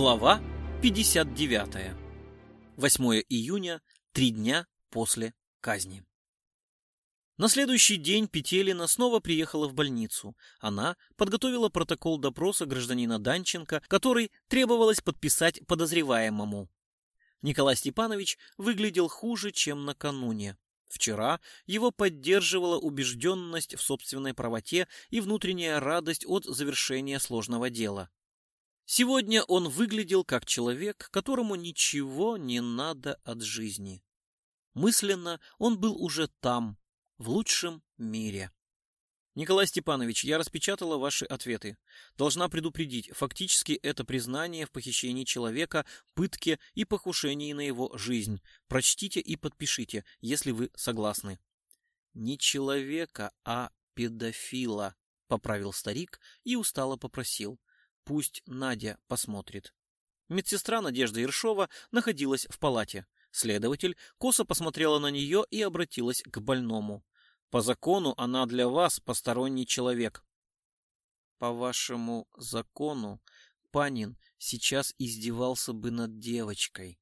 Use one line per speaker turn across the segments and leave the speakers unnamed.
Глава 59. 8 июня, три дня после казни. На следующий день Петелина снова приехала в больницу. Она подготовила протокол допроса гражданина Данченко, который требовалось подписать подозреваемому. Николай Степанович выглядел хуже, чем накануне. Вчера его поддерживала убежденность в собственной правоте и внутренняя радость от завершения сложного дела. Сегодня он выглядел как человек, которому ничего не надо от жизни. Мысленно он был уже там, в лучшем мире. Николай Степанович, я распечатала ваши ответы. Должна предупредить, фактически это признание в похищении человека, пытке и покушении на его жизнь. Прочтите и подпишите, если вы согласны. Не человека, а педофила, поправил старик и устало попросил. Пусть Надя посмотрит. Медсестра Надежда Ершова находилась в палате. Следователь косо посмотрела на нее и обратилась к больному. По закону она для вас посторонний человек. По вашему закону Панин сейчас издевался бы над девочкой.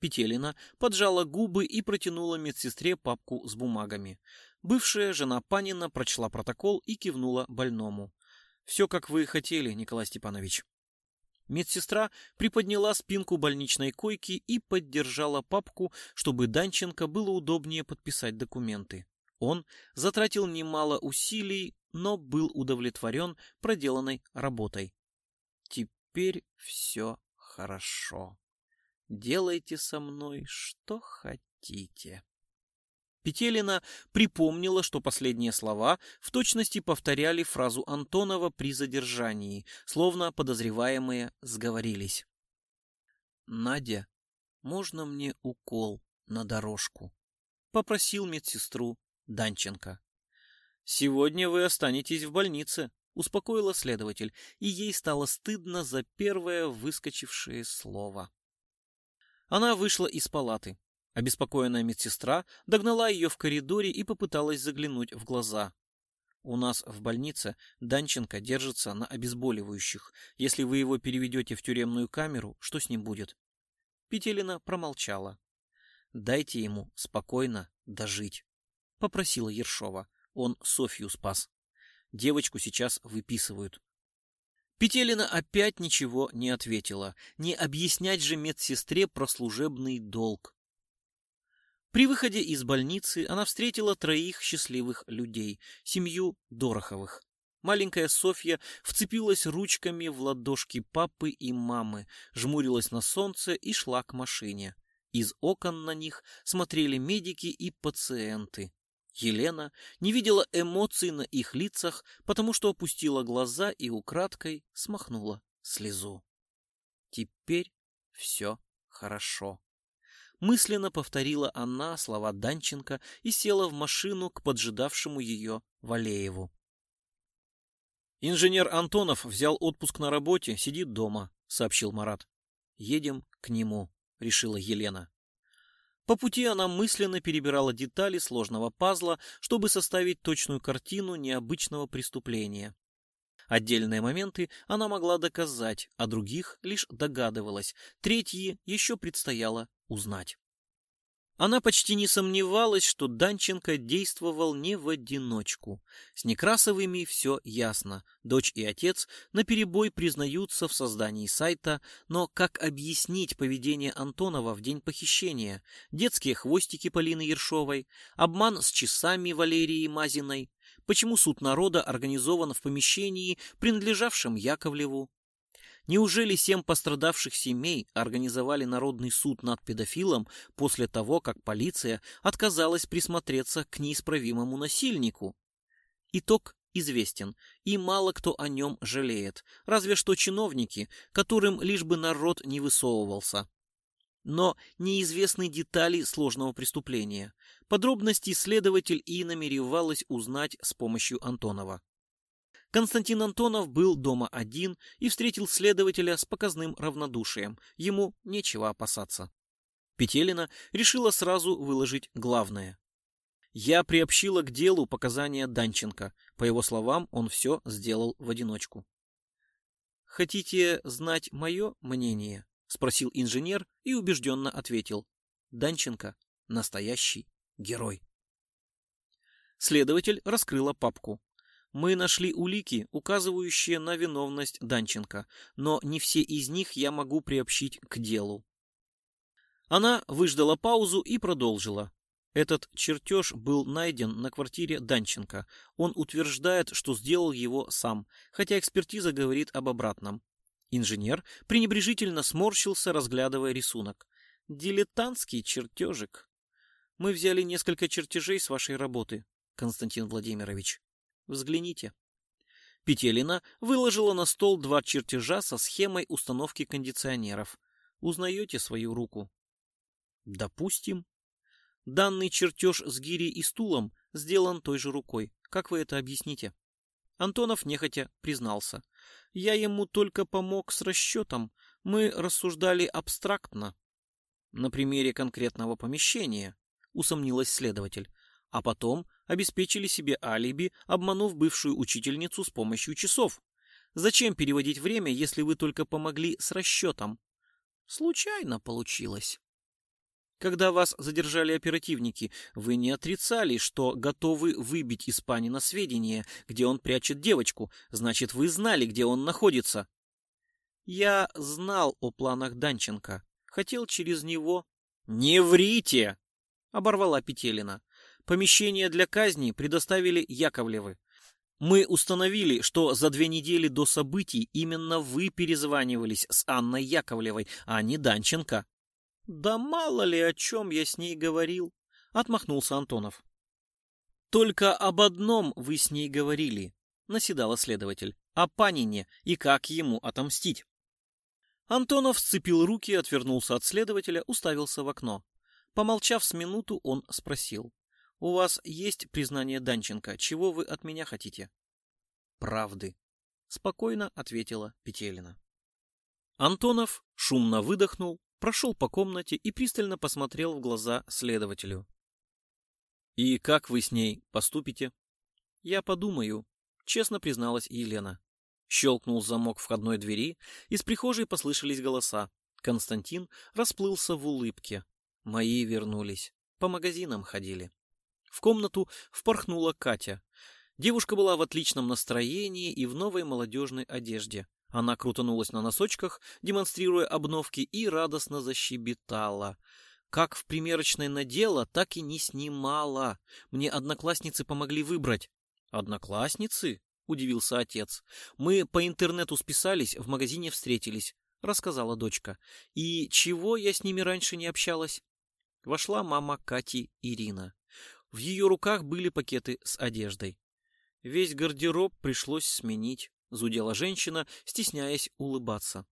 Петелина поджала губы и протянула медсестре папку с бумагами. Бывшая жена Панина прочла протокол и кивнула больному. Все, как вы хотели, Николай Степанович. Медсестра приподняла спинку больничной койки и поддержала папку, чтобы Данченко было удобнее подписать документы. Он затратил немало усилий, но был удовлетворен проделанной работой. Теперь все хорошо. Делайте со мной что хотите. Петелина припомнила, что последние слова в точности повторяли фразу Антонова при задержании, словно подозреваемые сговорились. «Надя, можно мне укол на дорожку?» — попросил медсестру Данченко. «Сегодня вы останетесь в больнице», — успокоила следователь, и ей стало стыдно за первое выскочившее слово. Она вышла из палаты. Обеспокоенная медсестра догнала ее в коридоре и попыталась заглянуть в глаза. У нас в больнице Данченко держится на обезболивающих. Если вы его переведете в тюремную камеру, что с ним будет? Петелина промолчала. Дайте ему спокойно дожить, попросила Ершова. Он Софью спас. Девочку сейчас выписывают. Петелина опять ничего не ответила. Не объяснять же медсестре про служебный долг. При выходе из больницы она встретила троих счастливых людей, семью Дороховых. Маленькая Софья вцепилась ручками в ладошки папы и мамы, жмурилась на солнце и шла к машине. Из окон на них смотрели медики и пациенты. Елена не видела эмоций на их лицах, потому что опустила глаза и украдкой смахнула слезу. Теперь все хорошо. Мысленно повторила она слова Данченко и села в машину к поджидавшему ее Валееву. «Инженер Антонов взял отпуск на работе, сидит дома», — сообщил Марат. «Едем к нему», — решила Елена. По пути она мысленно перебирала детали сложного пазла, чтобы составить точную картину необычного преступления. Отдельные моменты она могла доказать, а других лишь догадывалась, третьи еще предстояло узнать. Она почти не сомневалась, что Данченко действовал не в одиночку. С Некрасовыми все ясно. Дочь и отец наперебой признаются в создании сайта, но как объяснить поведение Антонова в день похищения? Детские хвостики Полины Ершовой, обман с часами Валерии Мазиной, почему суд народа организован в помещении, принадлежавшем Яковлеву, Неужели семь пострадавших семей организовали народный суд над педофилом после того, как полиция отказалась присмотреться к неисправимому насильнику? Итог известен, и мало кто о нем жалеет, разве что чиновники, которым лишь бы народ не высовывался. Но неизвестны детали сложного преступления. Подробности следователь и намеревалась узнать с помощью Антонова. Константин Антонов был дома один и встретил следователя с показным равнодушием. Ему нечего опасаться. Петелина решила сразу выложить главное. Я приобщила к делу показания Данченко. По его словам, он все сделал в одиночку. Хотите знать мое мнение? Спросил инженер и убежденно ответил. Данченко – настоящий герой. Следователь раскрыла папку. Мы нашли улики, указывающие на виновность Данченко, но не все из них я могу приобщить к делу. Она выждала паузу и продолжила. Этот чертеж был найден на квартире Данченко. Он утверждает, что сделал его сам, хотя экспертиза говорит об обратном. Инженер пренебрежительно сморщился, разглядывая рисунок. Дилетантский чертежик. Мы взяли несколько чертежей с вашей работы, Константин Владимирович. Взгляните. Петелина выложила на стол два чертежа со схемой установки кондиционеров. Узнаете свою руку? Допустим. Данный чертеж с гирей и стулом сделан той же рукой. Как вы это объясните? Антонов нехотя признался. Я ему только помог с расчетом. Мы рассуждали абстрактно. На примере конкретного помещения, усомнилась следователь. А потом обеспечили себе алиби, обманув бывшую учительницу с помощью часов. Зачем переводить время, если вы только помогли с расчетом? Случайно получилось. Когда вас задержали оперативники, вы не отрицали, что готовы выбить из Панина сведения, где он прячет девочку. Значит, вы знали, где он находится. Я знал о планах Данченко. Хотел через него... «Не врите!» — оборвала Петелина. Помещение для казни предоставили Яковлевы. Мы установили, что за две недели до событий именно вы перезванивались с Анной Яковлевой, а не Данченко. Да мало ли о чем я с ней говорил, отмахнулся Антонов. Только об одном вы с ней говорили, наседала следователь, о Панине и как ему отомстить. Антонов сцепил руки, отвернулся от следователя, уставился в окно. Помолчав с минуту, он спросил. У вас есть признание Данченко. Чего вы от меня хотите? Правды, спокойно ответила Петелина. Антонов шумно выдохнул, прошел по комнате и пристально посмотрел в глаза следователю. «И как вы с ней поступите?» «Я подумаю», — честно призналась Елена. Щелкнул замок входной двери, из прихожей послышались голоса. Константин расплылся в улыбке. Мои вернулись. По магазинам ходили. В комнату впорхнула Катя. Девушка была в отличном настроении и в новой молодежной одежде. Она крутанулась на носочках, демонстрируя обновки, и радостно защебетала. Как в примерочной надела, так и не снимала. Мне одноклассницы помогли выбрать. Одноклассницы? Удивился отец. Мы по интернету списались, в магазине встретились, рассказала дочка. И чего я с ними раньше не общалась? Вошла мама Кати Ирина. В ее руках были пакеты с одеждой. Весь гардероб пришлось сменить, зудела женщина, стесняясь улыбаться.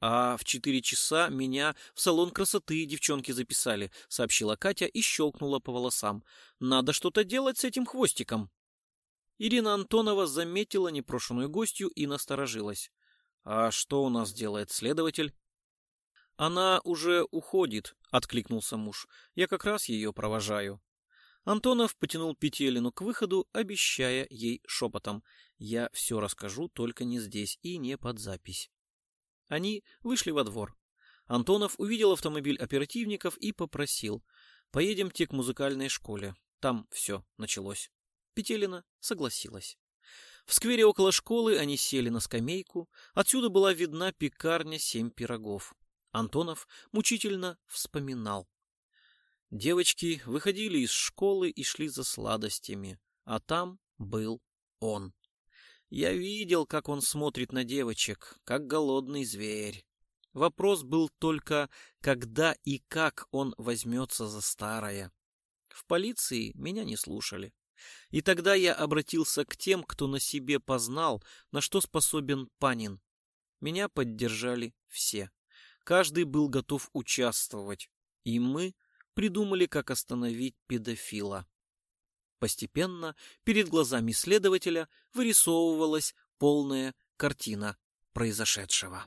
А в четыре часа меня в салон красоты девчонки записали, сообщила Катя и щелкнула по волосам. Надо что-то делать с этим хвостиком. Ирина Антонова заметила непрошенную гостью и насторожилась. А что у нас делает следователь? Она уже уходит, откликнулся муж. Я как раз ее провожаю. Антонов потянул Петелину к выходу, обещая ей шепотом. «Я все расскажу, только не здесь и не под запись». Они вышли во двор. Антонов увидел автомобиль оперативников и попросил. «Поедемте к музыкальной школе. Там все началось». Петелина согласилась. В сквере около школы они сели на скамейку. Отсюда была видна пекарня «Семь пирогов». Антонов мучительно вспоминал. Девочки выходили из школы и шли за сладостями, а там был он. Я видел, как он смотрит на девочек, как голодный зверь. Вопрос был только, когда и как он возьмется за старое. В полиции меня не слушали. И тогда я обратился к тем, кто на себе познал, на что способен Панин. Меня поддержали все. Каждый был готов участвовать. И мы придумали, как остановить педофила. Постепенно перед глазами следователя вырисовывалась полная картина произошедшего.